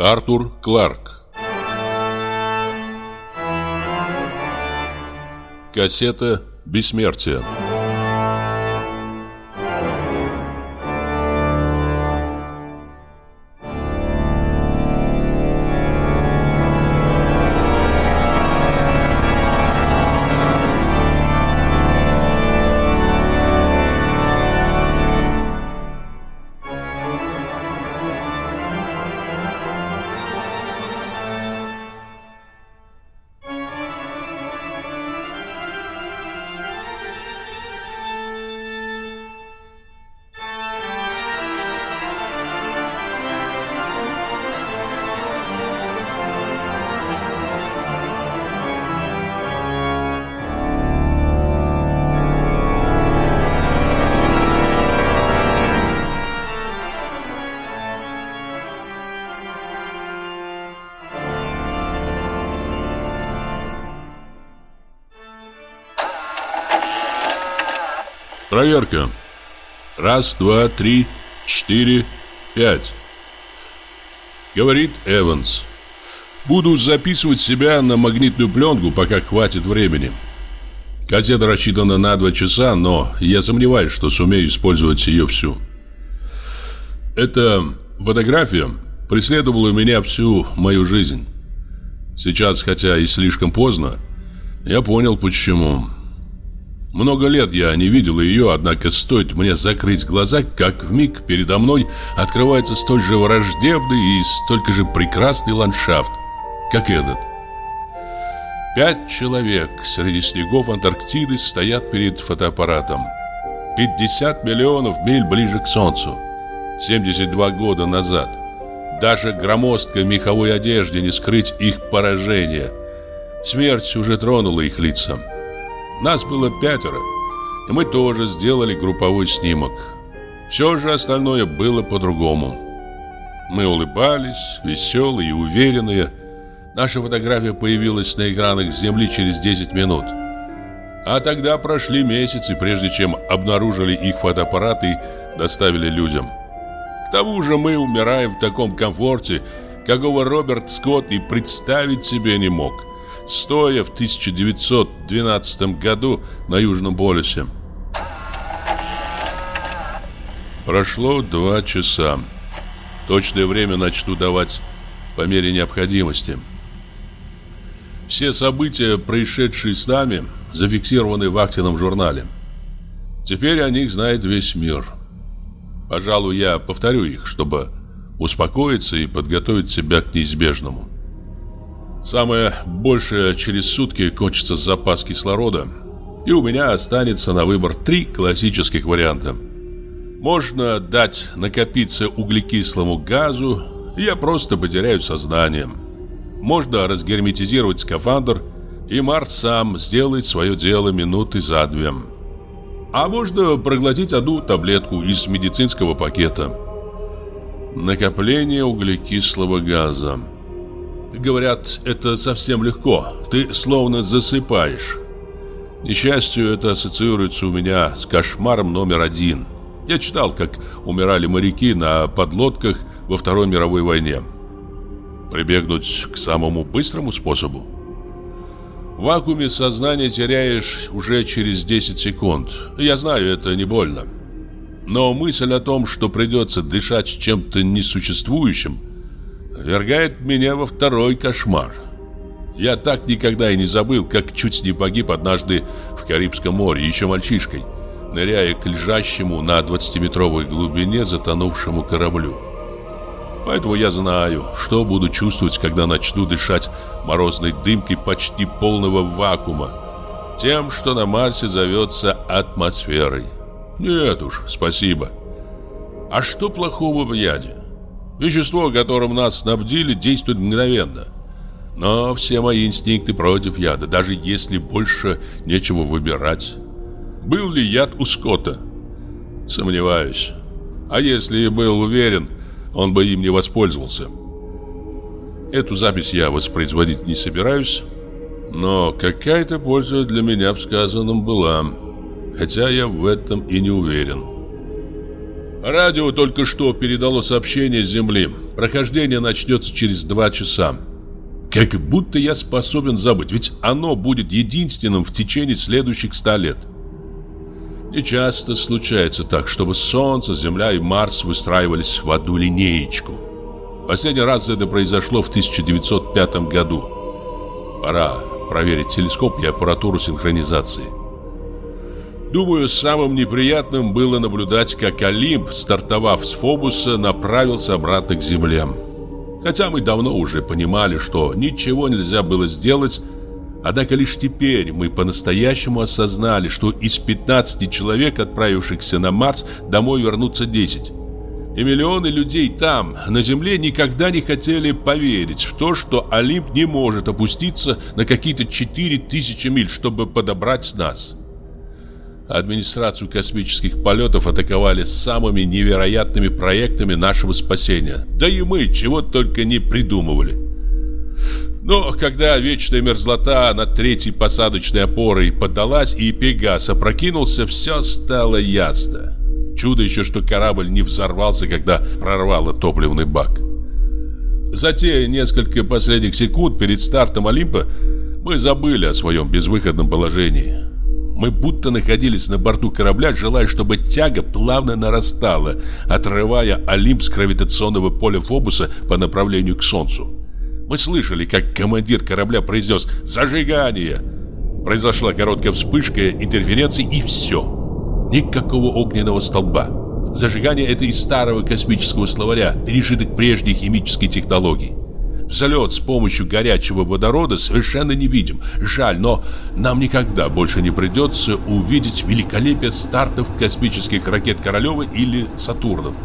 Артур Кларк. Кассета «Бессмертие» Проверка. Раз, два, три, четыре, пять. Говорит Эванс. Буду записывать себя на магнитную пленку, пока хватит времени. Кассета рассчитана на два часа, но я сомневаюсь, что сумею использовать ее всю. Эта фотография преследовала меня всю мою жизнь. Сейчас, хотя и слишком поздно, я понял почему. Много лет я не видел ее, однако стоит мне закрыть глаза, как в миг передо мной открывается столь же враждебный и столько же прекрасный ландшафт, как этот. Пять человек среди снегов Антарктиды стоят перед фотоаппаратом. 50 миллионов миль ближе к Солнцу. 72 года назад. Даже громоздкой меховой одежде не скрыть их поражение. Смерть уже тронула их лица. Нас было пятеро, и мы тоже сделали групповой снимок. Все же остальное было по-другому. Мы улыбались, веселые и уверенные. Наша фотография появилась на экранах Земли через 10 минут. А тогда прошли месяцы, прежде чем обнаружили их фотоаппараты и доставили людям. К тому же мы умираем в таком комфорте, какого Роберт Скотт и представить себе не мог стоя в 1912 году на Южном полюсе. Прошло два часа. Точное время начну давать по мере необходимости. Все события, происшедшие с нами, зафиксированы в активном журнале. Теперь о них знает весь мир. Пожалуй, я повторю их, чтобы успокоиться и подготовить себя к неизбежному. Самое большее через сутки кончится запас кислорода, и у меня останется на выбор три классических варианта. Можно дать накопиться углекислому газу, и я просто потеряю сознание. Можно разгерметизировать скафандр, и Марс сам сделает свое дело минуты за две. А можно проглотить одну таблетку из медицинского пакета. Накопление углекислого газа. Говорят, это совсем легко. Ты словно засыпаешь. Несчастью, это ассоциируется у меня с кошмаром номер один. Я читал, как умирали моряки на подлодках во Второй мировой войне. Прибегнуть к самому быстрому способу. В вакууме сознание теряешь уже через 10 секунд. Я знаю, это не больно. Но мысль о том, что придется дышать чем-то несуществующим, вергает меня во второй кошмар. Я так никогда и не забыл, как чуть не погиб однажды в Карибском море, еще мальчишкой, ныряя к лежащему на 20-метровой глубине затонувшему кораблю. Поэтому я знаю, что буду чувствовать, когда начну дышать морозной дымкой почти полного вакуума, тем, что на Марсе зовется атмосферой. Нет уж, спасибо. А что плохого в яде? Вещество, которым нас снабдили, действует мгновенно. Но все мои инстинкты против яда, даже если больше нечего выбирать. Был ли яд у Скотта? Сомневаюсь. А если и был уверен, он бы им не воспользовался. Эту запись я воспроизводить не собираюсь, но какая-то польза для меня в сказанном была, хотя я в этом и не уверен. Радио только что передало сообщение с Земли. Прохождение начнется через два часа. Как будто я способен забыть, ведь оно будет единственным в течение следующих ста лет. Не часто случается так, чтобы Солнце, Земля и Марс выстраивались в одну линеечку. Последний раз это произошло в 1905 году. Пора проверить телескоп и аппаратуру синхронизации. Думаю, самым неприятным было наблюдать, как Олимп, стартовав с Фобуса, направился обратно к Земле. Хотя мы давно уже понимали, что ничего нельзя было сделать, однако лишь теперь мы по-настоящему осознали, что из 15 человек, отправившихся на Марс, домой вернутся 10. И миллионы людей там, на Земле, никогда не хотели поверить в то, что Олимп не может опуститься на какие-то 4000 миль, чтобы подобрать нас. Администрацию космических полетов атаковали самыми невероятными проектами нашего спасения. Да и мы чего только не придумывали. Но когда вечная мерзлота над третьей посадочной опорой поддалась и Пегас опрокинулся, все стало ясно. Чудо еще, что корабль не взорвался, когда прорвало топливный бак. За те несколько последних секунд перед стартом Олимпа мы забыли о своем безвыходном положении. Мы будто находились на борту корабля, желая, чтобы тяга плавно нарастала, отрывая Олимп с гравитационного поля Фобуса по направлению к Солнцу. Мы слышали, как командир корабля произнес «Зажигание!». Произошла короткая вспышка интерференции и все. Никакого огненного столба. Зажигание это из старого космического словаря, пережиток прежней химической технологии. Взлет с помощью горячего водорода совершенно не видим. Жаль, но нам никогда больше не придется увидеть великолепие стартов космических ракет Королева или Сатурнов.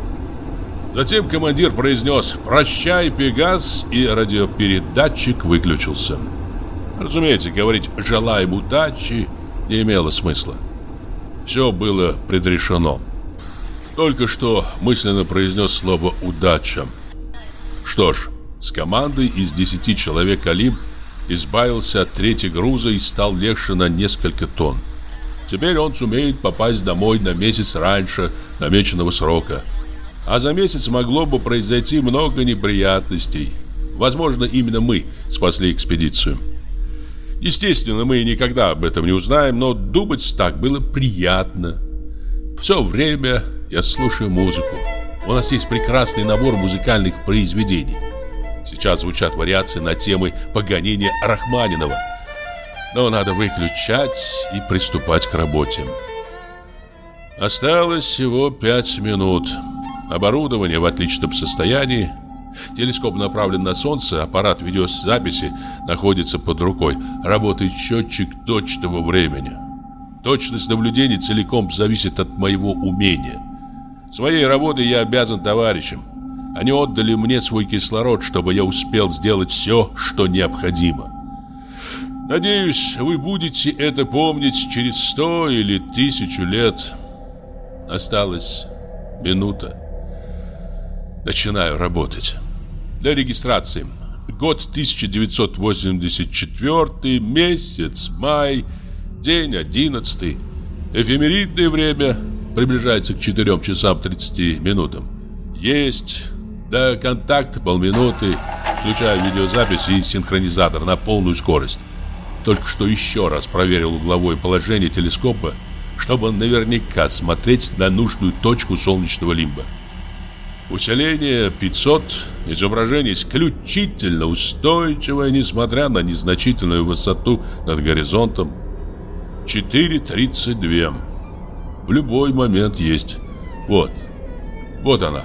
Затем командир произнес «Прощай, Пегас», и радиопередатчик выключился. Разумеется, говорить «желаем удачи» не имело смысла. Все было предрешено. Только что мысленно произнес слово «удача». Что ж, с командой из 10 человек Алим избавился от трети груза и стал легче на несколько тонн. Теперь он сумеет попасть домой на месяц раньше намеченного срока. А за месяц могло бы произойти много неприятностей. Возможно, именно мы спасли экспедицию. Естественно, мы никогда об этом не узнаем, но думать так было приятно. Все время я слушаю музыку. У нас есть прекрасный набор музыкальных произведений. Сейчас звучат вариации на темы погонения Рахманинова. Но надо выключать и приступать к работе. Осталось всего пять минут. Оборудование в отличном состоянии. Телескоп направлен на солнце, аппарат видеозаписи находится под рукой. Работает счетчик точного времени. Точность наблюдений целиком зависит от моего умения. Своей работой я обязан товарищам. Они отдали мне свой кислород, чтобы я успел сделать все, что необходимо. Надеюсь, вы будете это помнить через сто или тысячу лет. Осталась минута. Начинаю работать. Для регистрации. Год 1984, месяц, май, день 11. Эфемеридное время приближается к 4 часам 30 минутам. Есть да контакт полминуты, включая видеозапись и синхронизатор на полную скорость. Только что еще раз проверил угловое положение телескопа, чтобы наверняка смотреть на нужную точку солнечного лимба. Усиление 500, изображение исключительно устойчивое, несмотря на незначительную высоту над горизонтом. 4.32. В любой момент есть. Вот. Вот она.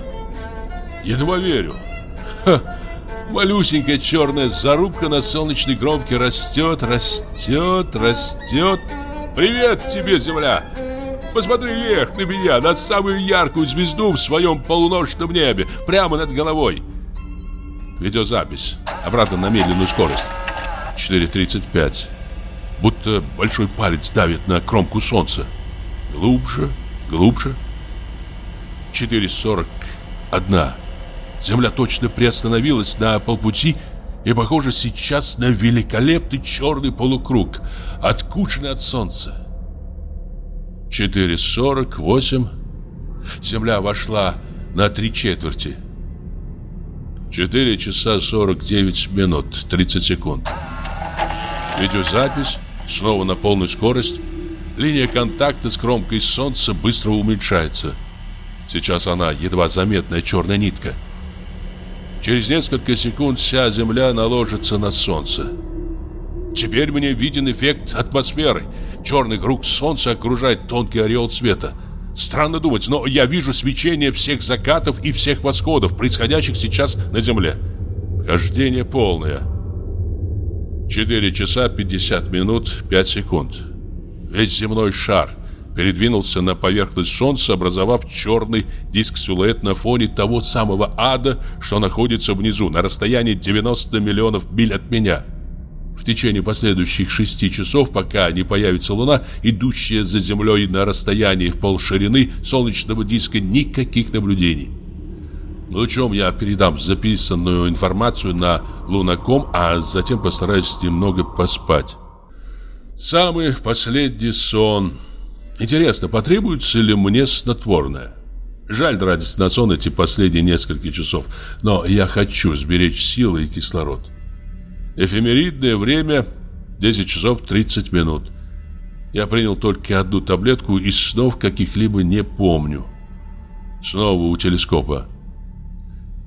Едва верю. Ха, малюсенькая черная зарубка на солнечной кромке растет, растет, растет. Привет тебе, земля! Посмотри вверх на меня, на самую яркую звезду в своем полуночном небе, прямо над головой. Видеозапись. Обратно на медленную скорость. 4.35. Будто большой палец давит на кромку солнца. Глубже, глубже. 4.41. Земля точно приостановилась на полпути и похожа сейчас на великолепный черный полукруг, откушенный от солнца. 4.48. Земля вошла на три четверти. 4 часа 49 минут 30 секунд. Видеозапись снова на полную скорость. Линия контакта с кромкой солнца быстро уменьшается. Сейчас она едва заметная черная нитка. Через несколько секунд вся Земля наложится на солнце. Теперь мне виден эффект атмосферы. Черный круг солнца окружает тонкий ореол света. Странно думать, но я вижу свечение всех закатов и всех восходов, происходящих сейчас на Земле. Хождение полное. 4 часа 50 минут 5 секунд. Весь земной шар передвинулся на поверхность Солнца, образовав черный диск-силуэт на фоне того самого ада, что находится внизу, на расстоянии 90 миллионов миль от меня. В течение последующих шести часов, пока не появится Луна, идущая за Землей на расстоянии в полширины солнечного диска, никаких наблюдений. Лучом я передам записанную информацию на Лунаком, а затем постараюсь немного поспать. Самый последний сон. Интересно, потребуется ли мне снотворное? Жаль тратить на сон эти последние несколько часов, но я хочу сберечь силы и кислород. Эфемеридное время 10 часов 30 минут. Я принял только одну таблетку и снов каких-либо не помню. Снова у телескопа.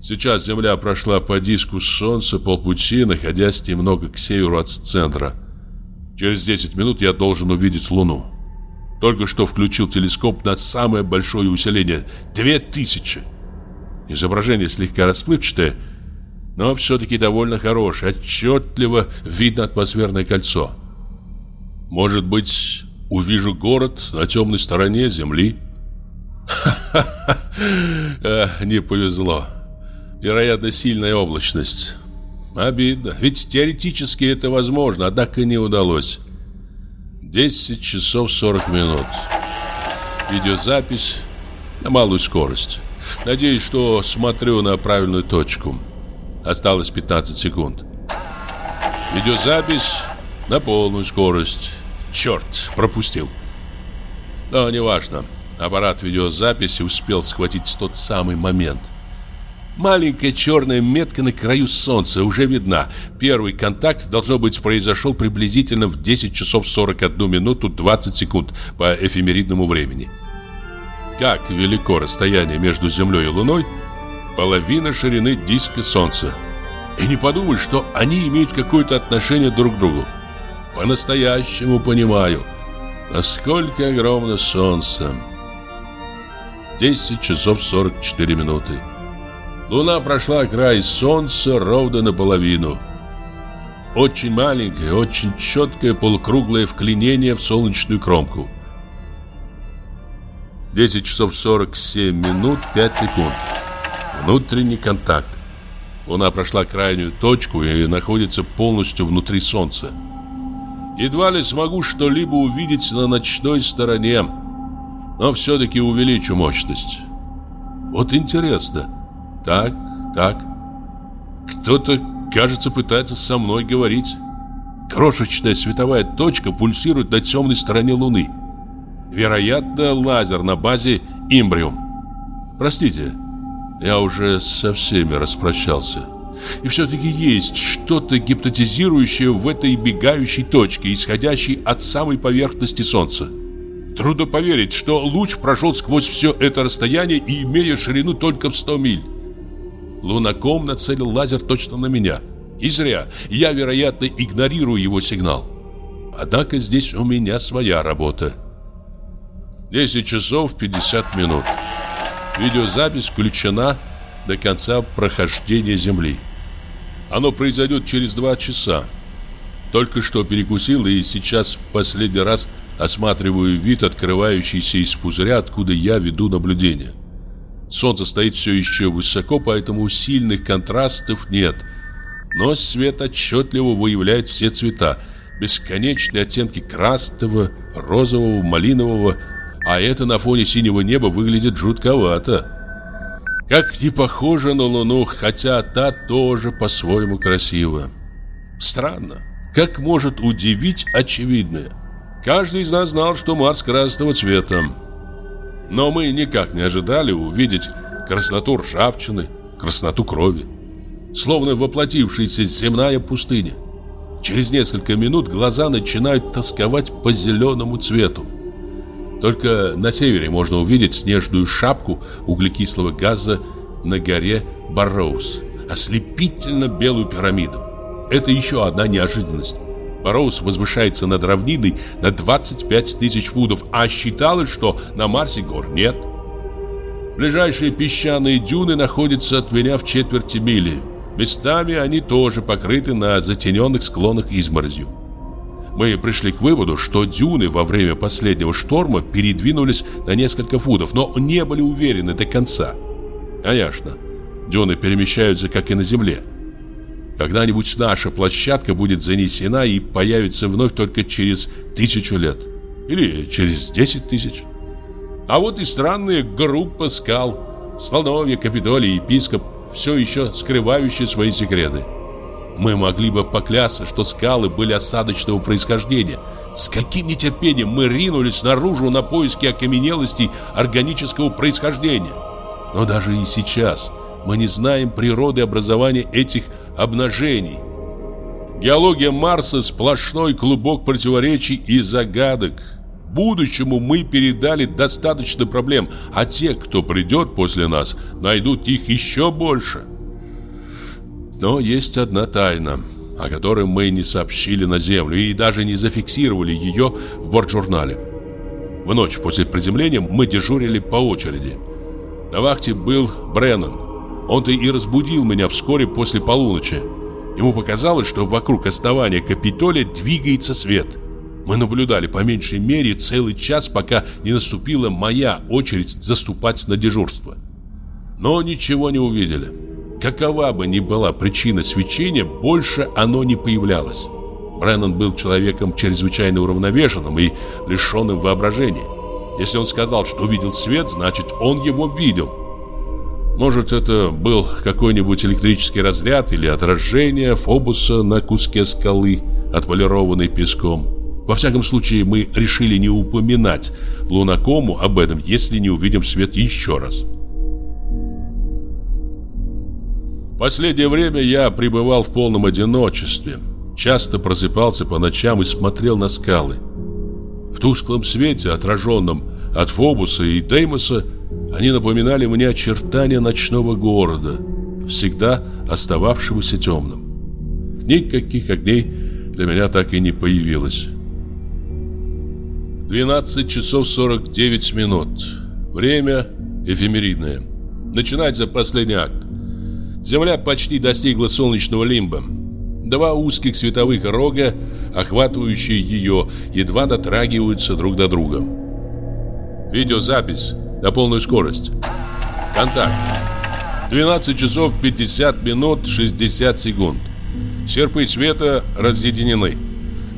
Сейчас Земля прошла по диску Солнца полпути, находясь немного к северу от центра. Через 10 минут я должен увидеть Луну. Только что включил телескоп на самое большое усиление – 2000. Изображение слегка расплывчатое, но все-таки довольно хорошее. Отчетливо видно атмосферное кольцо. Может быть, увижу город на темной стороне Земли? Ха-ха-ха, не повезло. Вероятно, сильная облачность. Обидно, ведь теоретически это возможно, однако не удалось. 10 часов 40 минут. Видеозапись на малую скорость. Надеюсь, что смотрю на правильную точку. Осталось 15 секунд. Видеозапись на полную скорость. Черт, пропустил. Но неважно. Аппарат видеозаписи успел схватить тот самый момент – Маленькая черная метка на краю солнца уже видна. Первый контакт, должно быть, произошел приблизительно в 10 часов 41 минуту 20 секунд по эфемеридному времени. Как велико расстояние между Землей и Луной? Половина ширины диска Солнца. И не подумай, что они имеют какое-то отношение друг к другу. По-настоящему понимаю, насколько огромно Солнце. 10 часов 44 минуты. Луна прошла край солнца ровно наполовину. Очень маленькое, очень четкое полукруглое вклинение в солнечную кромку. 10 часов 47 минут 5 секунд. Внутренний контакт. Луна прошла крайнюю точку и находится полностью внутри Солнца. Едва ли смогу что-либо увидеть на ночной стороне, но все-таки увеличу мощность. Вот интересно. Так, так. Кто-то, кажется, пытается со мной говорить. Крошечная световая точка пульсирует на темной стороне Луны. Вероятно, лазер на базе Имбриум. Простите, я уже со всеми распрощался. И все-таки есть что-то гипнотизирующее в этой бегающей точке, исходящей от самой поверхности Солнца. Трудно поверить, что луч прошел сквозь все это расстояние и имея ширину только в 100 миль. Лунаком нацелил лазер точно на меня. И зря. Я, вероятно, игнорирую его сигнал. Однако здесь у меня своя работа. 10 часов 50 минут. Видеозапись включена до конца прохождения Земли. Оно произойдет через 2 часа. Только что перекусил и сейчас в последний раз осматриваю вид, открывающийся из пузыря, откуда я веду наблюдение. Солнце стоит все еще высоко, поэтому сильных контрастов нет. Но свет отчетливо выявляет все цвета. Бесконечные оттенки красного, розового, малинового. А это на фоне синего неба выглядит жутковато. Как не похоже на Луну, хотя та тоже по-своему красива. Странно. Как может удивить очевидное? Каждый из нас знал, что Марс красного цвета. Но мы никак не ожидали увидеть красноту ржавчины, красноту крови. Словно воплотившаяся земная пустыня. Через несколько минут глаза начинают тосковать по зеленому цвету. Только на севере можно увидеть снежную шапку углекислого газа на горе Барроуз, ослепительно белую пирамиду. Это еще одна неожиданность. Барроуз возвышается над равниной на 25 тысяч футов, а считалось, что на Марсе гор нет. Ближайшие песчаные дюны находятся от меня в четверти мили. Местами они тоже покрыты на затененных склонах изморозью. Мы пришли к выводу, что дюны во время последнего шторма передвинулись на несколько футов, но не были уверены до конца. Конечно, дюны перемещаются, как и на земле. Когда-нибудь наша площадка будет занесена и появится вновь только через тысячу лет. Или через десять тысяч. А вот и странная группа скал. Слоновья, Капитолий, Епископ, все еще скрывающие свои секреты. Мы могли бы поклясться, что скалы были осадочного происхождения. С каким нетерпением мы ринулись наружу на поиски окаменелостей органического происхождения. Но даже и сейчас мы не знаем природы образования этих обнажений. Геология Марса – сплошной клубок противоречий и загадок. Будущему мы передали достаточно проблем, а те, кто придет после нас, найдут их еще больше. Но есть одна тайна, о которой мы не сообщили на Землю и даже не зафиксировали ее в бортжурнале. В ночь после приземления мы дежурили по очереди. На вахте был Бреннан. Он-то и разбудил меня вскоре после полуночи. Ему показалось, что вокруг основания Капитолия двигается свет. Мы наблюдали по меньшей мере целый час, пока не наступила моя очередь заступать на дежурство. Но ничего не увидели. Какова бы ни была причина свечения, больше оно не появлялось. Бреннан был человеком чрезвычайно уравновешенным и лишенным воображения. Если он сказал, что увидел свет, значит он его видел. Может, это был какой-нибудь электрический разряд или отражение Фобуса на куске скалы, отполированной песком. Во всяком случае, мы решили не упоминать Лунакому об этом, если не увидим свет еще раз. Последнее время я пребывал в полном одиночестве. Часто просыпался по ночам и смотрел на скалы. В тусклом свете, отраженном от Фобуса и Деймоса, они напоминали мне очертания ночного города, всегда остававшегося темным. Никаких огней для меня так и не появилось. 12 часов 49 минут. Время эфемеридное. Начинается последний акт. Земля почти достигла солнечного лимба. Два узких световых рога, охватывающие ее, едва дотрагиваются друг до друга. Видеозапись на полную скорость. Контакт. 12 часов 50 минут 60 секунд. Серпы цвета разъединены.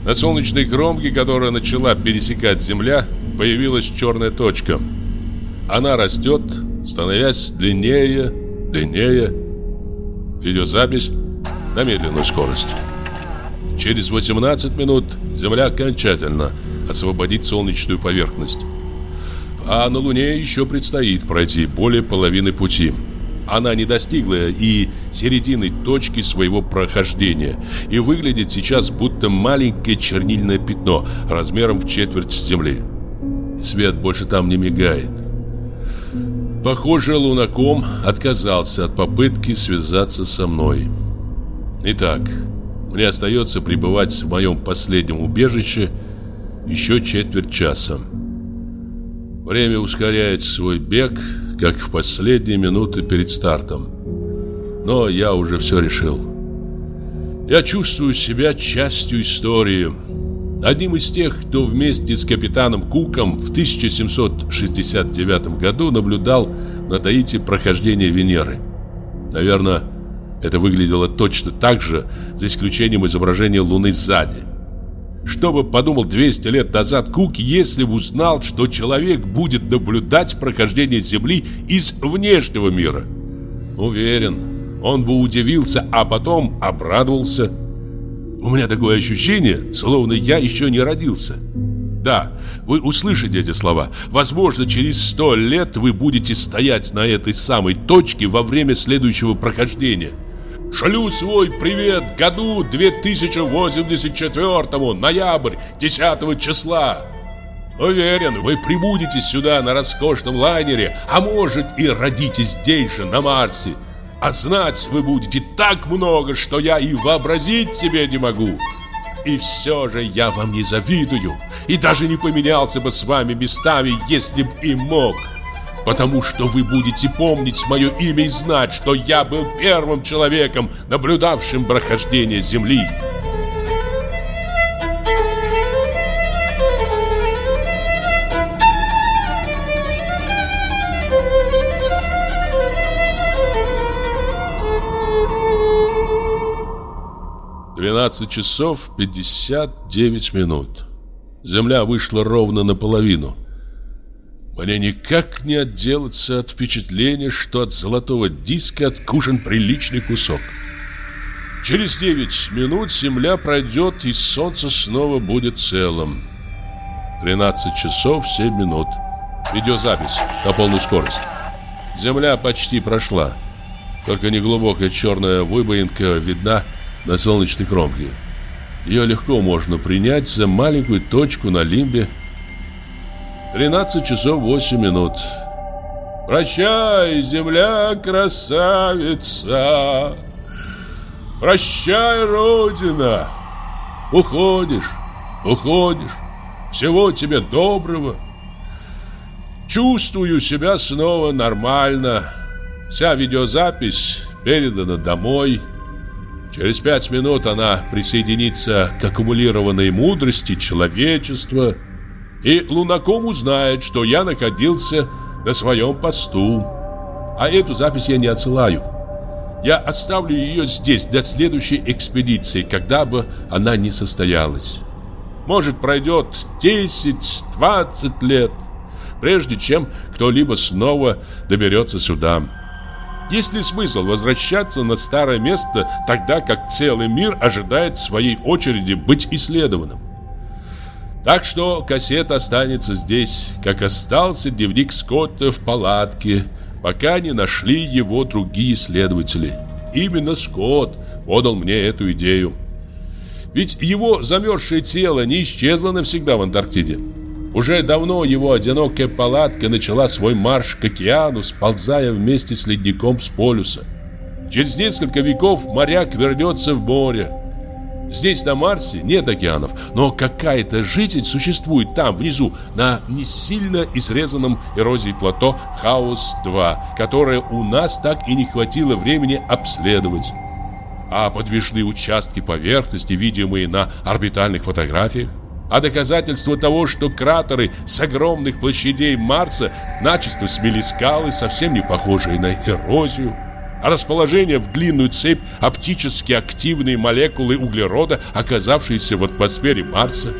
На солнечной кромке, которая начала пересекать Земля, появилась черная точка. Она растет, становясь длиннее, длиннее. Видеозапись на медленную скорость. Через 18 минут Земля окончательно освободит солнечную поверхность. А на Луне еще предстоит пройти более половины пути. Она не достигла и середины точки своего прохождения и выглядит сейчас будто маленькое чернильное пятно размером в четверть Земли. Свет больше там не мигает. Похоже, Лунаком отказался от попытки связаться со мной. Итак, мне остается пребывать в моем последнем убежище еще четверть часа. Время ускоряет свой бег, как в последние минуты перед стартом. Но я уже все решил. Я чувствую себя частью истории. Одним из тех, кто вместе с капитаном Куком в 1769 году наблюдал на Таити прохождение Венеры. Наверное, это выглядело точно так же, за исключением изображения Луны сзади. Что бы подумал 200 лет назад Кук, если бы узнал, что человек будет наблюдать прохождение Земли из внешнего мира? Уверен, он бы удивился, а потом обрадовался. У меня такое ощущение, словно я еще не родился. Да, вы услышите эти слова. Возможно, через сто лет вы будете стоять на этой самой точке во время следующего прохождения. Шлю свой привет году 2084, ноябрь, 10 числа. Уверен, вы прибудете сюда на роскошном лайнере, а может и родитесь здесь же, на Марсе. А знать вы будете так много, что я и вообразить себе не могу. И все же я вам не завидую И даже не поменялся бы с вами местами, если б и мог Потому что вы будете помнить мое имя и знать, что я был первым человеком, наблюдавшим прохождение Земли 12 часов 59 минут. Земля вышла ровно наполовину. Мне никак не отделаться от впечатления, что от золотого диска откушен приличный кусок. Через 9 минут Земля пройдет, и Солнце снова будет целым. 13 часов 7 минут. Видеозапись на полную скорость. Земля почти прошла. Только неглубокая черная выбоинка видна на солнечной кромке. Ее легко можно принять за маленькую точку на лимбе. 13 часов 8 минут. Прощай, земля, красавица! Прощай, Родина! Уходишь, уходишь. Всего тебе доброго. Чувствую себя снова нормально. Вся видеозапись передана домой. Через пять минут она присоединится к аккумулированной мудрости человечества, и Лунаком узнает, что я находился на своем посту. А эту запись я не отсылаю. Я оставлю ее здесь для следующей экспедиции, когда бы она не состоялась. Может, пройдет 10-20 лет, прежде чем кто-либо снова доберется сюда. Есть ли смысл возвращаться на старое место, тогда как целый мир ожидает своей очереди быть исследованным? Так что кассета останется здесь, как остался дневник Скотта в палатке, пока не нашли его другие исследователи. Именно Скотт подал мне эту идею. Ведь его замерзшее тело не исчезло навсегда в Антарктиде. Уже давно его одинокая палатка начала свой марш к океану, сползая вместе с ледником с полюса. Через несколько веков моряк вернется в море. Здесь, на Марсе, нет океанов, но какая-то жизнь существует там, внизу, на не сильно изрезанном эрозией плато Хаос-2, которое у нас так и не хватило времени обследовать. А подвижные участки поверхности, видимые на орбитальных фотографиях, а доказательство того, что кратеры с огромных площадей Марса начисто смели скалы, совсем не похожие на эрозию. Расположение в длинную цепь оптически активные молекулы углерода, оказавшиеся в атмосфере Марса.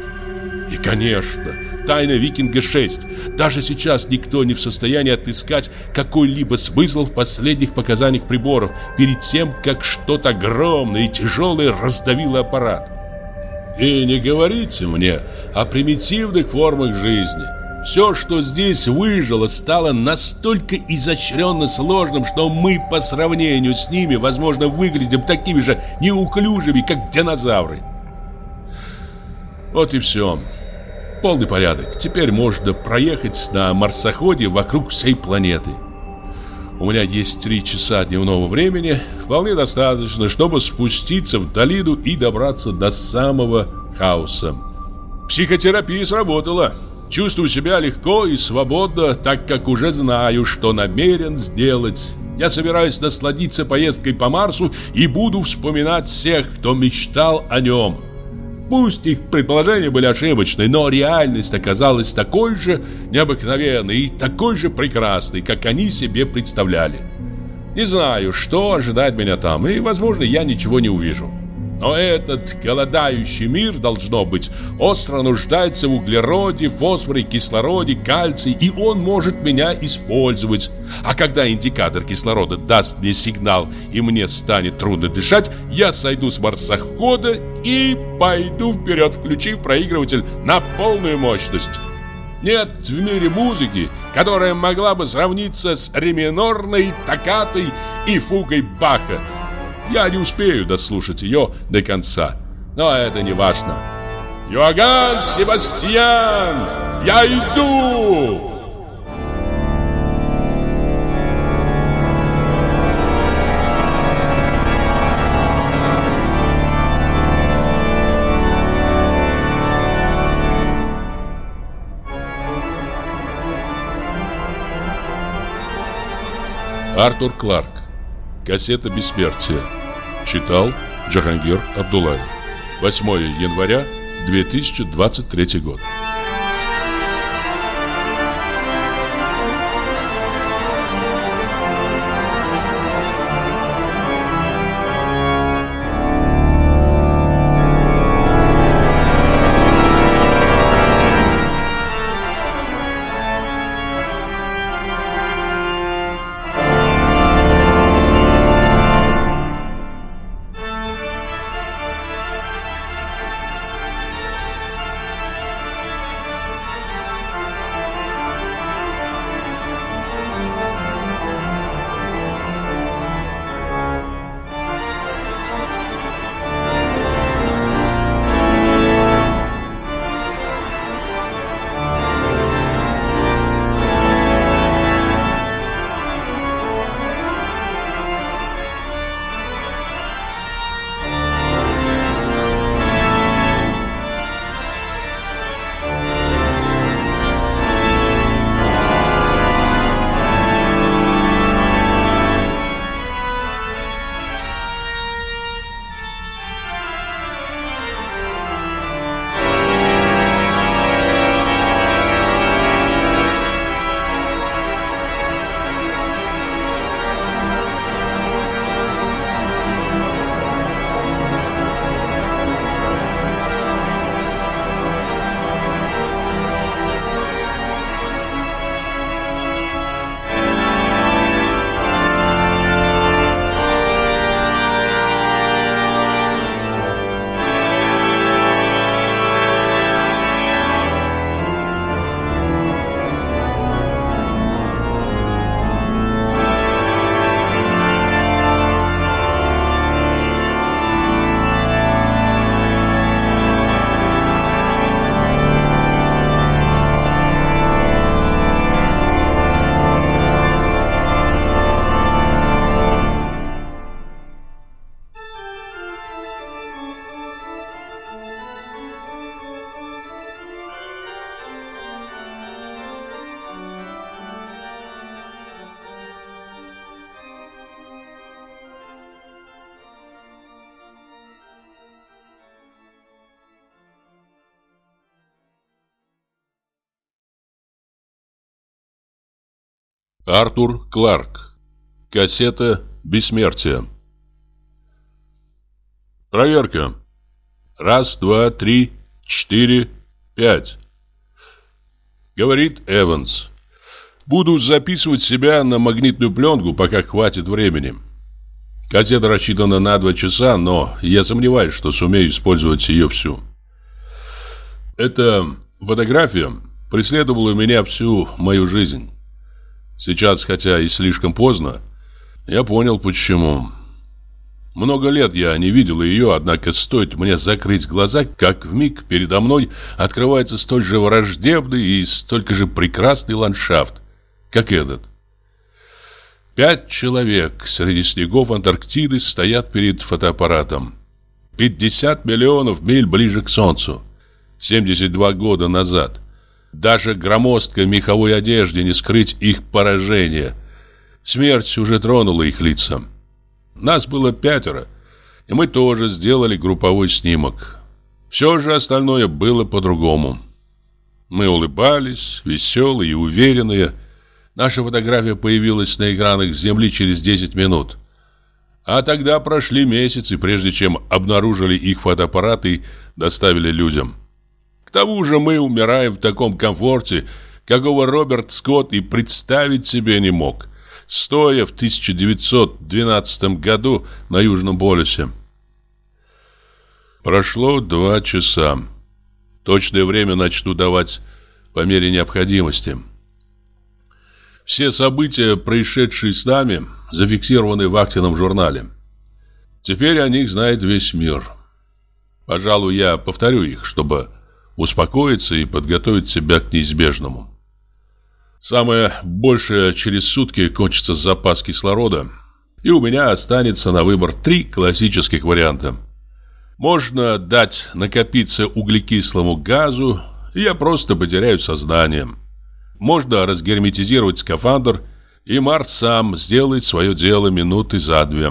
И, конечно, тайна Викинга-6. Даже сейчас никто не в состоянии отыскать какой-либо смысл в последних показаниях приборов перед тем, как что-то огромное и тяжелое раздавило аппарат. И не говорите мне о примитивных формах жизни. Все, что здесь выжило, стало настолько изощренно сложным, что мы по сравнению с ними, возможно, выглядим такими же неуклюжими, как динозавры. Вот и все. Полный порядок. Теперь можно проехать на марсоходе вокруг всей планеты. У меня есть три часа дневного времени, вполне достаточно, чтобы спуститься в долину и добраться до самого хаоса. Психотерапия сработала. Чувствую себя легко и свободно, так как уже знаю, что намерен сделать. Я собираюсь насладиться поездкой по Марсу и буду вспоминать всех, кто мечтал о нем. Пусть их предположения были ошибочны, но реальность оказалась такой же необыкновенной и такой же прекрасной, как они себе представляли. Не знаю, что ожидает меня там, и, возможно, я ничего не увижу. Но этот голодающий мир, должно быть, остро нуждается в углероде, фосфоре, кислороде, кальции, и он может меня использовать. А когда индикатор кислорода даст мне сигнал, и мне станет трудно дышать, я сойду с марсохода и пойду вперед, включив проигрыватель на полную мощность. Нет в мире музыки, которая могла бы сравниться с реминорной, токатой и фугой Баха, я не успею дослушать ее до конца. Но это не важно. Йоганн Себастьян, я иду! Артур Кларк Кассета бессмертия. Читал Джахангир Абдулаев. 8 января 2023 год. Артур Кларк. Кассета «Бессмертие». Проверка. Раз, два, три, четыре, пять. Говорит Эванс. Буду записывать себя на магнитную пленку, пока хватит времени. Кассета рассчитана на два часа, но я сомневаюсь, что сумею использовать ее всю. Эта фотография преследовала меня всю мою жизнь. Сейчас, хотя и слишком поздно, я понял почему. Много лет я не видел ее, однако стоит мне закрыть глаза, как в миг передо мной открывается столь же враждебный и столько же прекрасный ландшафт, как этот. Пять человек среди снегов Антарктиды стоят перед фотоаппаратом. 50 миллионов миль ближе к Солнцу. 72 года назад. Даже громоздкой меховой одежде не скрыть их поражение. Смерть уже тронула их лица. Нас было пятеро, и мы тоже сделали групповой снимок. Все же остальное было по-другому. Мы улыбались, веселые и уверенные. Наша фотография появилась на экранах Земли через 10 минут. А тогда прошли месяцы, прежде чем обнаружили их фотоаппараты и доставили людям. Тому же мы умираем в таком комфорте, какого Роберт Скотт и представить себе не мог, стоя в 1912 году на Южном полюсе. Прошло два часа. Точное время начну давать по мере необходимости. Все события, происшедшие с нами, зафиксированы в активном журнале. Теперь о них знает весь мир. Пожалуй, я повторю их, чтобы успокоиться и подготовить себя к неизбежному. Самое большее через сутки кончится запас кислорода, и у меня останется на выбор три классических варианта. Можно дать накопиться углекислому газу, и я просто потеряю сознание. Можно разгерметизировать скафандр, и Марс сам сделает свое дело минуты за две.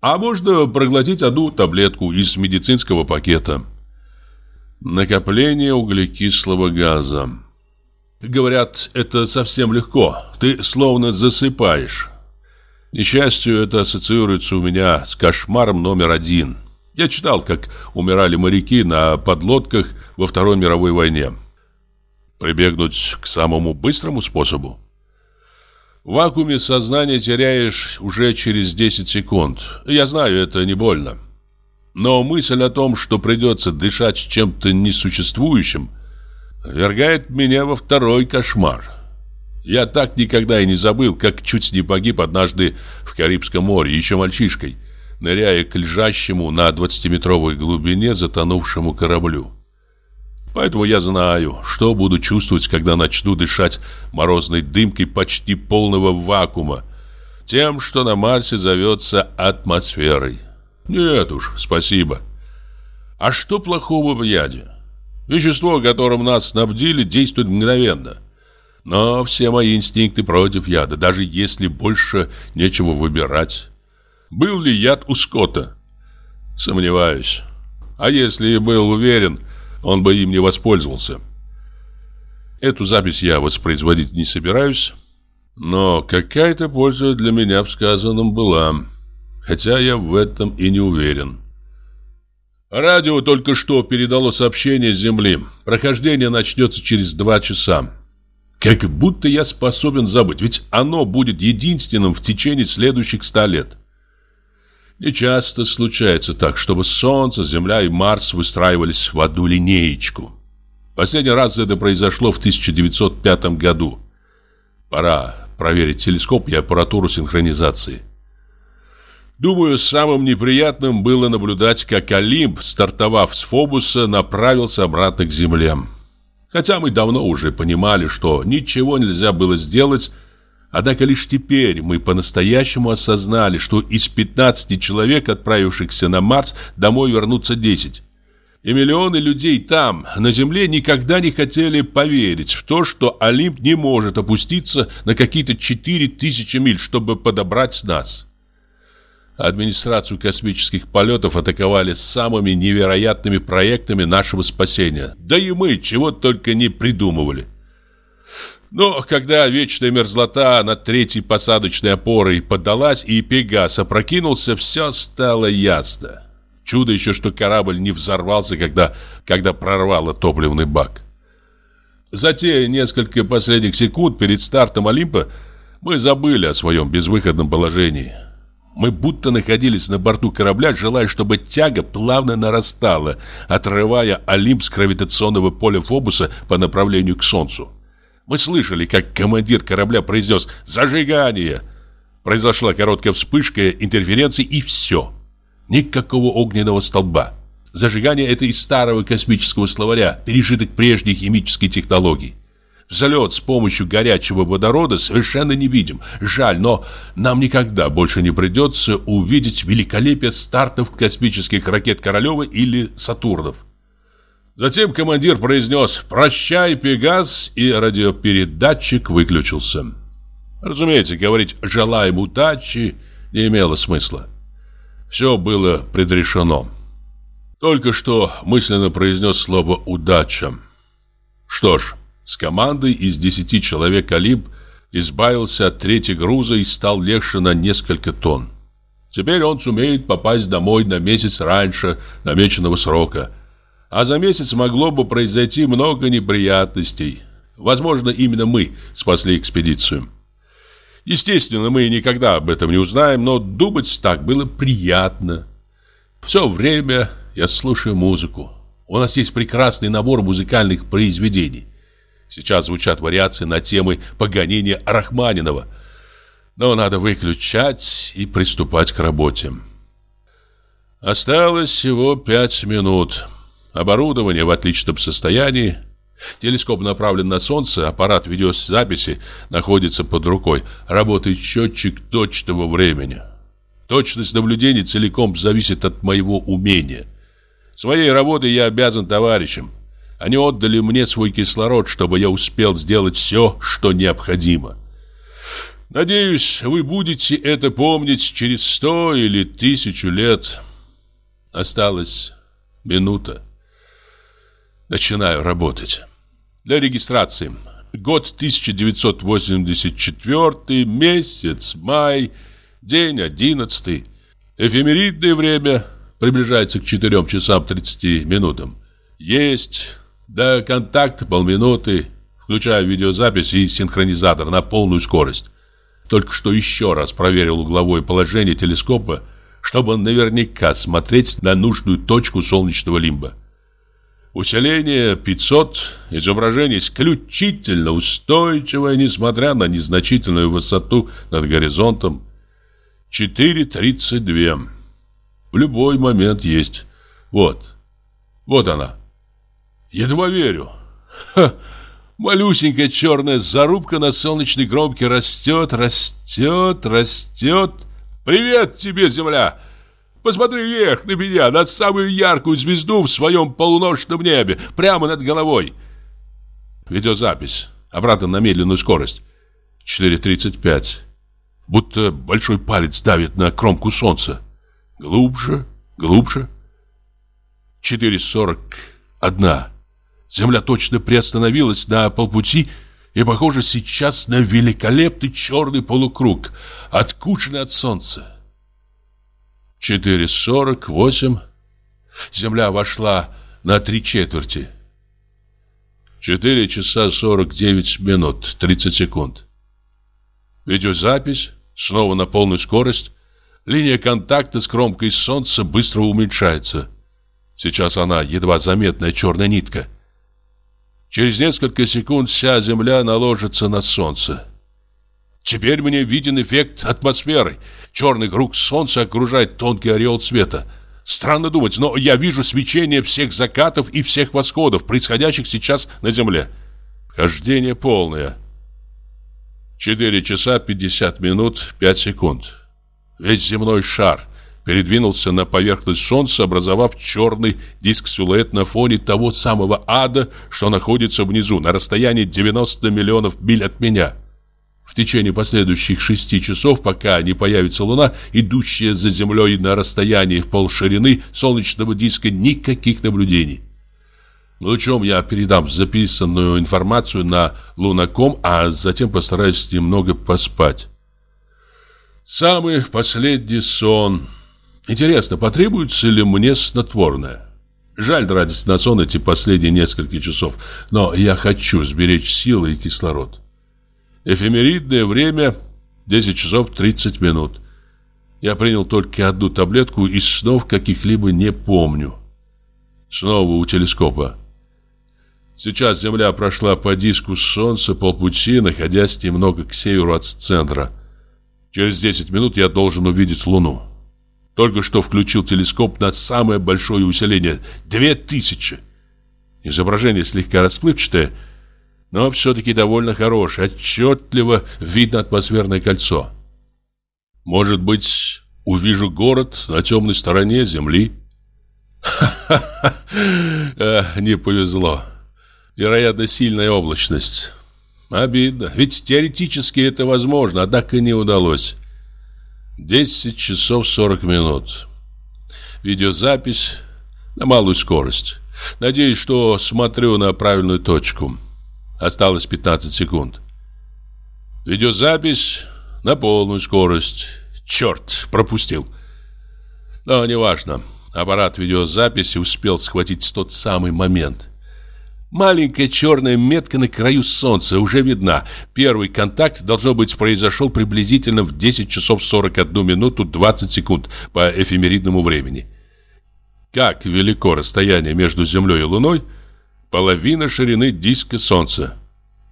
А можно проглотить одну таблетку из медицинского пакета. Накопление углекислого газа. Говорят, это совсем легко. Ты словно засыпаешь. Несчастью, это ассоциируется у меня с кошмаром номер один. Я читал, как умирали моряки на подлодках во Второй мировой войне. Прибегнуть к самому быстрому способу? В вакууме сознание теряешь уже через 10 секунд. Я знаю, это не больно. Но мысль о том, что придется дышать чем-то несуществующим – вергает меня во второй кошмар. Я так никогда и не забыл, как чуть не погиб однажды в Карибском море, еще мальчишкой, ныряя к лежащему на 20-метровой глубине затонувшему кораблю. Поэтому я знаю, что буду чувствовать, когда начну дышать морозной дымкой почти полного вакуума, тем, что на Марсе зовется атмосферой. Нет уж, спасибо. А что плохого в яде? Вещество, которым нас снабдили, действует мгновенно. Но все мои инстинкты против яда, даже если больше нечего выбирать. Был ли яд у Скотта? Сомневаюсь. А если и был уверен, он бы им не воспользовался. Эту запись я воспроизводить не собираюсь, но какая-то польза для меня в сказанном была, хотя я в этом и не уверен. Радио только что передало сообщение с Земли. Прохождение начнется через два часа. Как будто я способен забыть, ведь оно будет единственным в течение следующих ста лет. Не часто случается так, чтобы Солнце, Земля и Марс выстраивались в одну линеечку. Последний раз это произошло в 1905 году. Пора проверить телескоп и аппаратуру синхронизации. Думаю, самым неприятным было наблюдать, как Олимп, стартовав с Фобуса, направился обратно к Земле. Хотя мы давно уже понимали, что ничего нельзя было сделать, однако лишь теперь мы по-настоящему осознали, что из 15 человек, отправившихся на Марс, домой вернутся 10. И миллионы людей там, на Земле, никогда не хотели поверить в то, что Олимп не может опуститься на какие-то 4000 миль, чтобы подобрать нас. Администрацию космических полетов атаковали самыми невероятными проектами нашего спасения. Да и мы чего только не придумывали. Но когда вечная мерзлота над третьей посадочной опорой поддалась и Пегас опрокинулся, все стало ясно. Чудо еще, что корабль не взорвался, когда, когда прорвало топливный бак. За те несколько последних секунд перед стартом Олимпа мы забыли о своем безвыходном положении. Мы будто находились на борту корабля, желая, чтобы тяга плавно нарастала, отрывая Олимп с гравитационного поля Фобуса по направлению к Солнцу. Мы слышали, как командир корабля произнес «Зажигание!». Произошла короткая вспышка интерференции и все. Никакого огненного столба. Зажигание – это из старого космического словаря, пережиток прежней химической технологии. Взлет с помощью горячего водорода совершенно не видим. Жаль, но нам никогда больше не придется увидеть великолепие стартов космических ракет Королева или Сатурнов. Затем командир произнес «Прощай, Пегас», и радиопередатчик выключился. Разумеется, говорить «желаем удачи» не имело смысла. Все было предрешено. Только что мысленно произнес слово «удача». Что ж, с командой из десяти человек Олимп избавился от трети груза и стал легче на несколько тонн. Теперь он сумеет попасть домой на месяц раньше намеченного срока. А за месяц могло бы произойти много неприятностей. Возможно, именно мы спасли экспедицию. Естественно, мы никогда об этом не узнаем, но думать так было приятно. Все время я слушаю музыку. У нас есть прекрасный набор музыкальных произведений. Сейчас звучат вариации на темы Паганини Рахманинова. Но надо выключать и приступать к работе. Осталось всего пять минут. Оборудование в отличном состоянии. Телескоп направлен на солнце, аппарат видеозаписи находится под рукой. Работает счетчик точного времени. Точность наблюдений целиком зависит от моего умения. Своей работой я обязан товарищам. Они отдали мне свой кислород, чтобы я успел сделать все, что необходимо. Надеюсь, вы будете это помнить через сто или тысячу лет. Осталась минута. Начинаю работать. Для регистрации. Год 1984, месяц, май, день 11. Эфемеридное время приближается к 4 часам 30 минутам. Есть. До контакта полминуты. Включаю видеозапись и синхронизатор на полную скорость. Только что еще раз проверил угловое положение телескопа, чтобы наверняка смотреть на нужную точку солнечного лимба. Усиление 500, изображение исключительно устойчивое, несмотря на незначительную высоту над горизонтом. 4.32. В любой момент есть. Вот. Вот она. Едва верю. Ха! Малюсенькая черная зарубка на солнечной кромке растет, растет, растет. «Привет тебе, Земля!» Посмотри вверх на меня, на самую яркую звезду в своем полуночном небе, прямо над головой. Видеозапись. Обратно на медленную скорость. 4.35. Будто большой палец давит на кромку солнца. Глубже, глубже. 4.41. Земля точно приостановилась на полпути и похожа сейчас на великолепный черный полукруг, откушенный от солнца. 4.48. Земля вошла на три четверти. 4 часа 49 минут 30 секунд. Видеозапись, снова на полную скорость. Линия контакта с кромкой солнца быстро уменьшается. Сейчас она едва заметная черная нитка. Через несколько секунд вся Земля наложится на солнце. Теперь мне виден эффект атмосферы – Черный круг солнца окружает тонкий ореол цвета. Странно думать, но я вижу свечение всех закатов и всех восходов, происходящих сейчас на Земле. Хождение полное. 4 часа 50 минут 5 секунд. Весь земной шар передвинулся на поверхность Солнца, образовав черный диск-силуэт на фоне того самого ада, что находится внизу, на расстоянии 90 миллионов миль от меня. В течение последующих шести часов, пока не появится Луна, идущая за Землей на расстоянии в полширины солнечного диска, никаких наблюдений. Лучом я передам записанную информацию на Лунаком, а затем постараюсь немного поспать. Самый последний сон. Интересно, потребуется ли мне снотворное? Жаль тратить на сон эти последние несколько часов, но я хочу сберечь силы и кислород. Эфемеридное время 10 часов 30 минут. Я принял только одну таблетку и снов каких-либо не помню. Снова у телескопа. Сейчас Земля прошла по диску Солнца полпути, находясь немного к северу от центра. Через 10 минут я должен увидеть Луну. Только что включил телескоп на самое большое усиление – 2000. Изображение слегка расплывчатое – но все-таки довольно хороший. Отчетливо видно атмосферное кольцо. Может быть, увижу город на темной стороне земли? Ха-ха-ха, не повезло. Вероятно, сильная облачность. Обидно, ведь теоретически это возможно, однако не удалось. 10 часов 40 минут. Видеозапись на малую скорость. Надеюсь, что смотрю на правильную точку. Осталось 15 секунд. Видеозапись на полную скорость. Черт, пропустил. Но неважно. Аппарат видеозаписи успел схватить тот самый момент. Маленькая черная метка на краю солнца уже видна. Первый контакт, должно быть, произошел приблизительно в 10 часов 41 минуту 20 секунд по эфемеридному времени. Как велико расстояние между Землей и Луной? Половина ширины диска Солнца.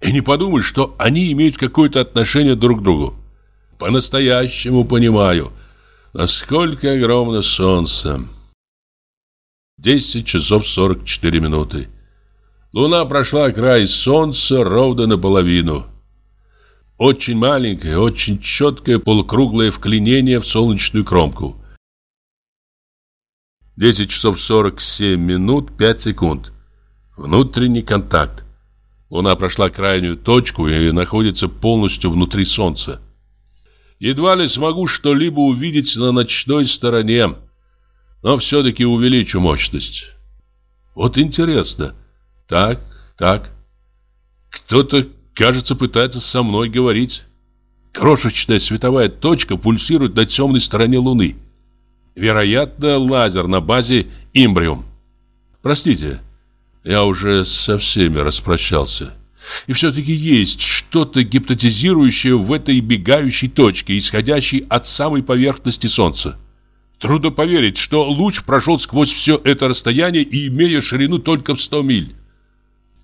И не подумай, что они имеют какое-то отношение друг к другу. По-настоящему понимаю, насколько огромно Солнце. 10 часов 44 минуты. Луна прошла край Солнца ровно наполовину. Очень маленькое, очень четкое полукруглое вклинение в солнечную кромку. 10 часов 47 минут 5 секунд. Внутренний контакт. Луна прошла крайнюю точку и находится полностью внутри Солнца. Едва ли смогу что-либо увидеть на ночной стороне, но все-таки увеличу мощность. Вот интересно. Так, так. Кто-то, кажется, пытается со мной говорить. Крошечная световая точка пульсирует на темной стороне Луны. Вероятно, лазер на базе Имбриум. Простите, я уже со всеми распрощался. И все-таки есть что-то гипнотизирующее в этой бегающей точке, исходящей от самой поверхности Солнца. Трудно поверить, что луч прошел сквозь все это расстояние и имея ширину только в 100 миль.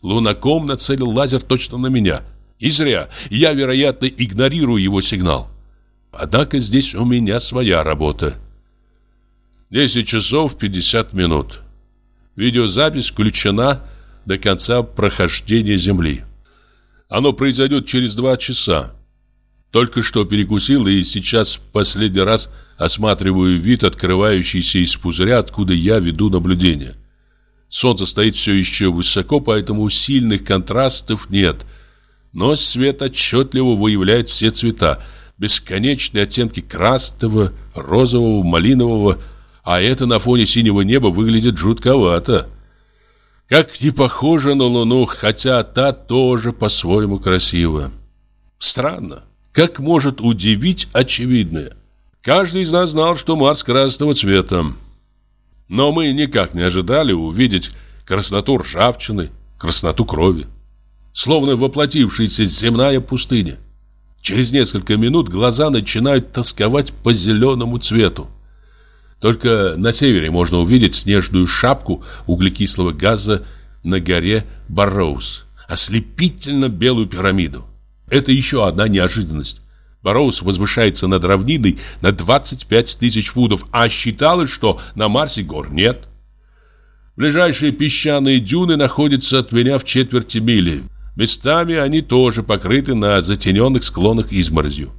Лунаком нацелил лазер точно на меня. И зря. Я, вероятно, игнорирую его сигнал. Однако здесь у меня своя работа. 10 часов 50 минут. Видеозапись включена до конца прохождения Земли. Оно произойдет через два часа. Только что перекусил и сейчас в последний раз осматриваю вид, открывающийся из пузыря, откуда я веду наблюдение. Солнце стоит все еще высоко, поэтому сильных контрастов нет. Но свет отчетливо выявляет все цвета. Бесконечные оттенки красного, розового, малинового, а это на фоне синего неба выглядит жутковато. Как не похоже на Луну, хотя та тоже по-своему красива. Странно. Как может удивить очевидное? Каждый из нас знал, что Марс красного цвета. Но мы никак не ожидали увидеть красноту ржавчины, красноту крови. Словно воплотившаяся земная пустыня. Через несколько минут глаза начинают тосковать по зеленому цвету. Только на севере можно увидеть снежную шапку углекислого газа на горе Барроуз, ослепительно белую пирамиду. Это еще одна неожиданность. Барроуз возвышается над равниной на 25 тысяч футов, а считалось, что на Марсе гор нет. Ближайшие песчаные дюны находятся от меня в четверти мили. Местами они тоже покрыты на затененных склонах изморозью.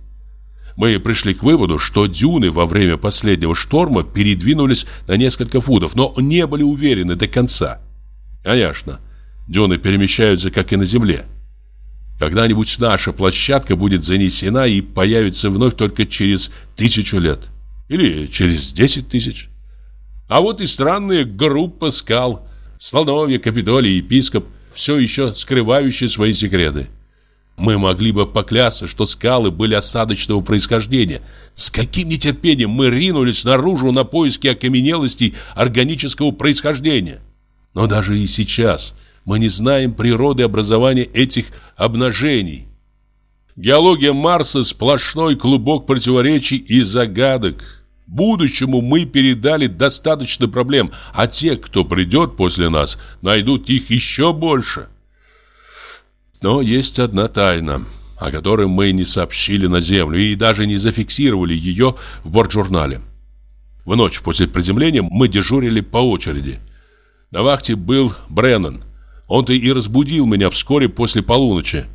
Мы пришли к выводу, что дюны во время последнего шторма передвинулись на несколько футов, но не были уверены до конца. Конечно, дюны перемещаются, как и на Земле. Когда-нибудь наша площадка будет занесена и появится вновь только через тысячу лет. Или через десять тысяч. А вот и странная группа скал. Слоновья, Капитолий, Епископ, все еще скрывающие свои секреты. Мы могли бы поклясться, что скалы были осадочного происхождения. С каким нетерпением мы ринулись наружу на поиски окаменелостей органического происхождения. Но даже и сейчас мы не знаем природы образования этих обнажений. Геология Марса – сплошной клубок противоречий и загадок. Будущему мы передали достаточно проблем, а те, кто придет после нас, найдут их еще больше. Но есть одна тайна, о которой мы не сообщили на Землю и даже не зафиксировали ее в бортжурнале. В ночь после приземления мы дежурили по очереди. На вахте был Бреннан – он-то и разбудил меня вскоре после полуночи.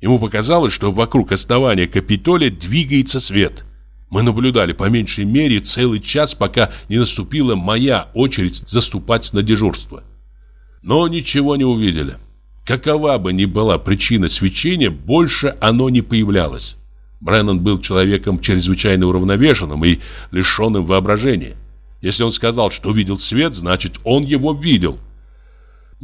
Ему показалось, что вокруг основания Капитолия двигается свет. Мы наблюдали по меньшей мере целый час, пока не наступила моя очередь заступать на дежурство. Но ничего не увидели. Какова бы ни была причина свечения, больше оно не появлялось. Бреннан был человеком чрезвычайно уравновешенным и лишенным воображения. Если он сказал, что увидел свет, значит, он его видел –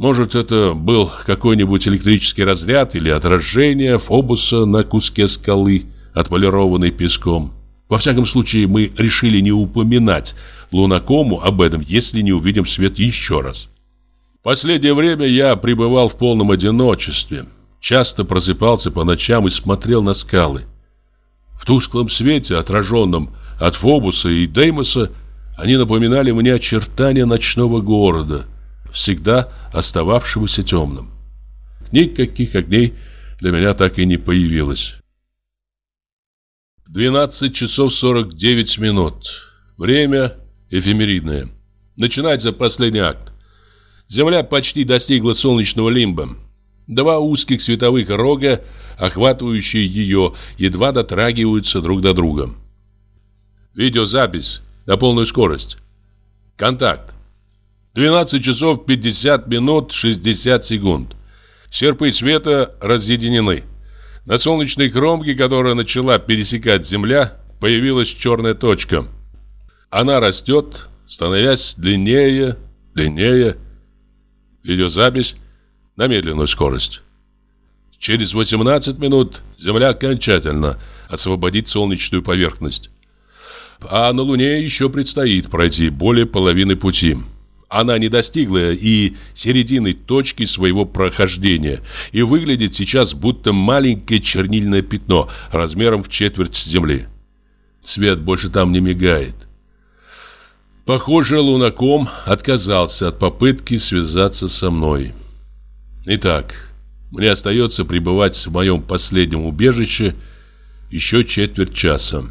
может, это был какой-нибудь электрический разряд или отражение Фобуса на куске скалы, отполированной песком. Во всяком случае, мы решили не упоминать Лунакому об этом, если не увидим свет еще раз. Последнее время я пребывал в полном одиночестве. Часто просыпался по ночам и смотрел на скалы. В тусклом свете, отраженном от Фобуса и Деймоса, они напоминали мне очертания ночного города, всегда остававшегося темным. Никаких огней для меня так и не появилось. 12 часов 49 минут. Время эфемеридное. Начинается последний акт. Земля почти достигла солнечного лимба. Два узких световых рога, охватывающие ее, едва дотрагиваются друг до друга. Видеозапись на полную скорость. Контакт. 12 часов 50 минут 60 секунд. Серпы цвета разъединены. На солнечной кромке, которая начала пересекать Земля, появилась черная точка. Она растет, становясь длиннее, длиннее. Видеозапись на медленную скорость. Через 18 минут Земля окончательно освободит солнечную поверхность. А на Луне еще предстоит пройти более половины пути. Она не достигла и середины точки своего прохождения и выглядит сейчас будто маленькое чернильное пятно размером в четверть Земли. Свет больше там не мигает. Похоже, Лунаком отказался от попытки связаться со мной. Итак, мне остается пребывать в моем последнем убежище еще четверть часа.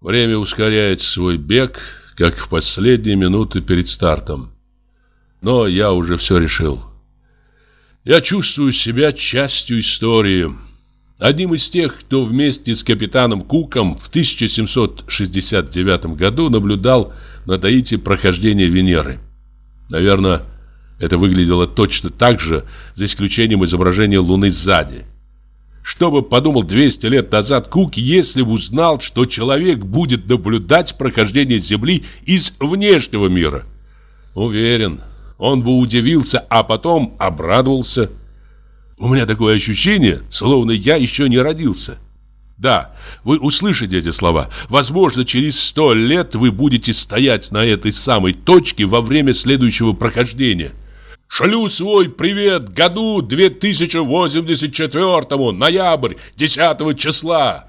Время ускоряет свой бег, как в последние минуты перед стартом. Но я уже все решил. Я чувствую себя частью истории. Одним из тех, кто вместе с капитаном Куком в 1769 году наблюдал на Таити прохождение Венеры. Наверное, это выглядело точно так же, за исключением изображения Луны сзади. Что бы подумал 200 лет назад Кук, если бы узнал, что человек будет наблюдать прохождение Земли из внешнего мира? Уверен, он бы удивился, а потом обрадовался. У меня такое ощущение, словно я еще не родился. Да, вы услышите эти слова. Возможно, через сто лет вы будете стоять на этой самой точке во время следующего прохождения – Шлю свой привет году 2084, ноябрь, 10 числа.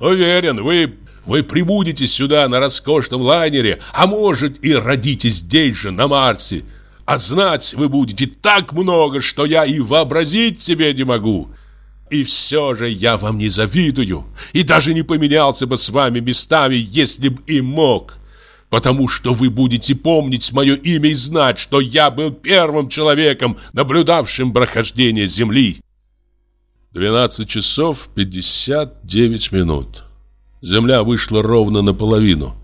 Уверен, вы, вы прибудете сюда на роскошном лайнере, а может и родитесь здесь же, на Марсе. А знать вы будете так много, что я и вообразить себе не могу. И все же я вам не завидую, и даже не поменялся бы с вами местами, если б и мог потому что вы будете помнить мое имя и знать, что я был первым человеком, наблюдавшим прохождение Земли. 12 часов 59 минут. Земля вышла ровно наполовину.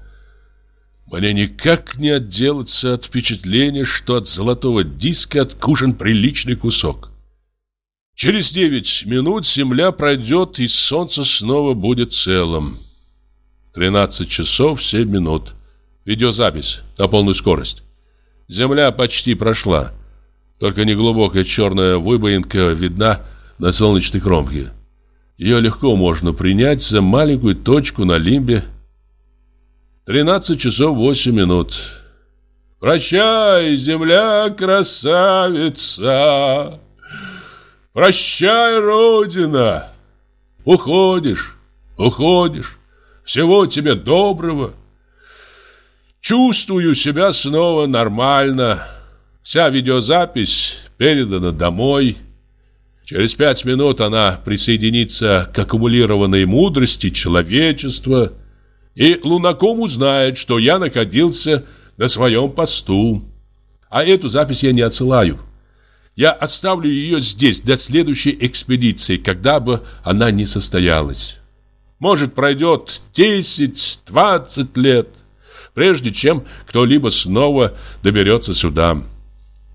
Мне никак не отделаться от впечатления, что от золотого диска откушен приличный кусок. Через 9 минут Земля пройдет, и Солнце снова будет целым. 13 часов 7 минут. Видеозапись на полную скорость. Земля почти прошла. Только неглубокая черная выбоинка видна на солнечной кромке. Ее легко можно принять за маленькую точку на лимбе. 13 часов 8 минут. Прощай, земля, красавица! Прощай, Родина! Уходишь, уходишь. Всего тебе доброго. Чувствую себя снова нормально. Вся видеозапись передана домой. Через пять минут она присоединится к аккумулированной мудрости человечества. И Лунаком узнает, что я находился на своем посту. А эту запись я не отсылаю. Я оставлю ее здесь для следующей экспедиции, когда бы она не состоялась. Может, пройдет 10-20 лет прежде чем кто-либо снова доберется сюда.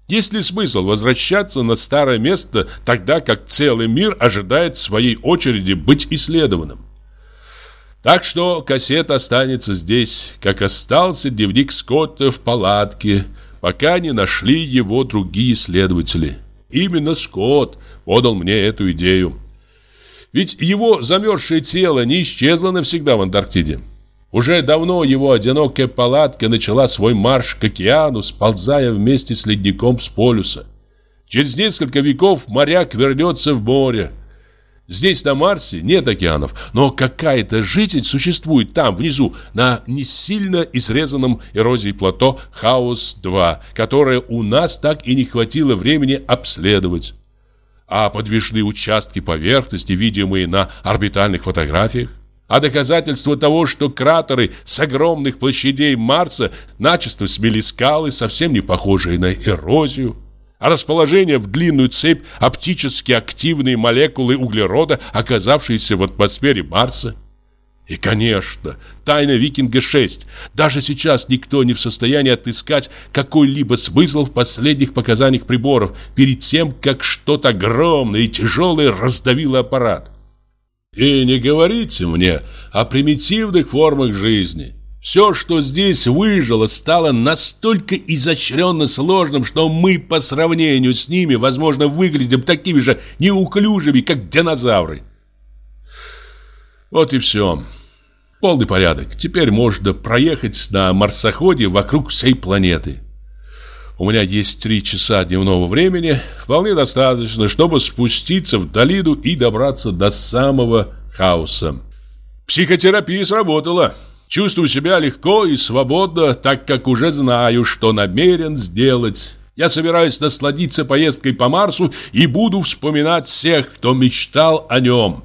Есть ли смысл возвращаться на старое место, тогда как целый мир ожидает своей очереди быть исследованным? Так что кассета останется здесь, как остался дневник Скотта в палатке, пока не нашли его другие исследователи. Именно Скотт подал мне эту идею. Ведь его замерзшее тело не исчезло навсегда в Антарктиде. Уже давно его одинокая палатка начала свой марш к океану, сползая вместе с ледником с полюса. Через несколько веков моряк вернется в море. Здесь, на Марсе, нет океанов, но какая-то жизнь существует там, внизу, на не сильно изрезанном эрозией плато Хаус-2, которое у нас так и не хватило времени обследовать а подвижные участки поверхности, видимые на орбитальных фотографиях, а доказательство того, что кратеры с огромных площадей Марса начисто смели скалы, совсем не похожие на эрозию, а расположение в длинную цепь оптически активные молекулы углерода, оказавшиеся в атмосфере Марса. И, конечно, тайна Викинга-6. Даже сейчас никто не в состоянии отыскать какой-либо смысл в последних показаниях приборов перед тем, как что-то огромное и тяжелое раздавило аппарат. И не говорите мне о примитивных формах жизни. Все, что здесь выжило, стало настолько изощренно сложным, что мы по сравнению с ними, возможно, выглядим такими же неуклюжими, как динозавры. Вот и все. Полный порядок. Теперь можно проехать на марсоходе вокруг всей планеты. У меня есть три часа дневного времени. Вполне достаточно, чтобы спуститься в долину и добраться до самого хаоса. Психотерапия сработала. Чувствую себя легко и свободно, так как уже знаю, что намерен сделать. Я собираюсь насладиться поездкой по Марсу и буду вспоминать всех, кто мечтал о нем.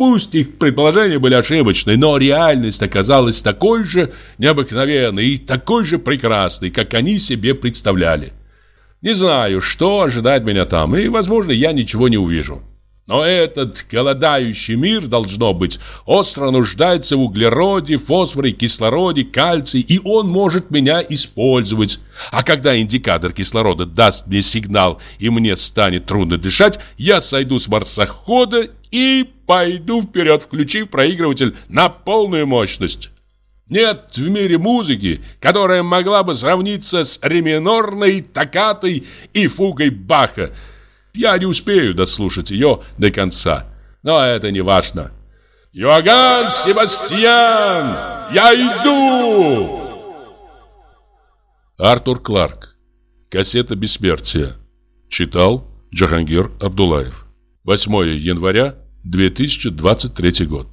Пусть их предположения были ошибочны, но реальность оказалась такой же необыкновенной и такой же прекрасной, как они себе представляли. Не знаю, что ожидает меня там, и, возможно, я ничего не увижу. Но этот голодающий мир, должно быть, остро нуждается в углероде, фосфоре, кислороде, кальции, и он может меня использовать. А когда индикатор кислорода даст мне сигнал, и мне станет трудно дышать, я сойду с марсохода и пойду вперед, включив проигрыватель на полную мощность. Нет в мире музыки, которая могла бы сравниться с реминорной, токатой и фугой Баха. Я не успею дослушать ее до конца, но это не важно. «Иоганн Себастьян, я иду!» Артур Кларк. Кассета бессмертия. Читал Джахангир Абдулаев. 8 января 2023 год.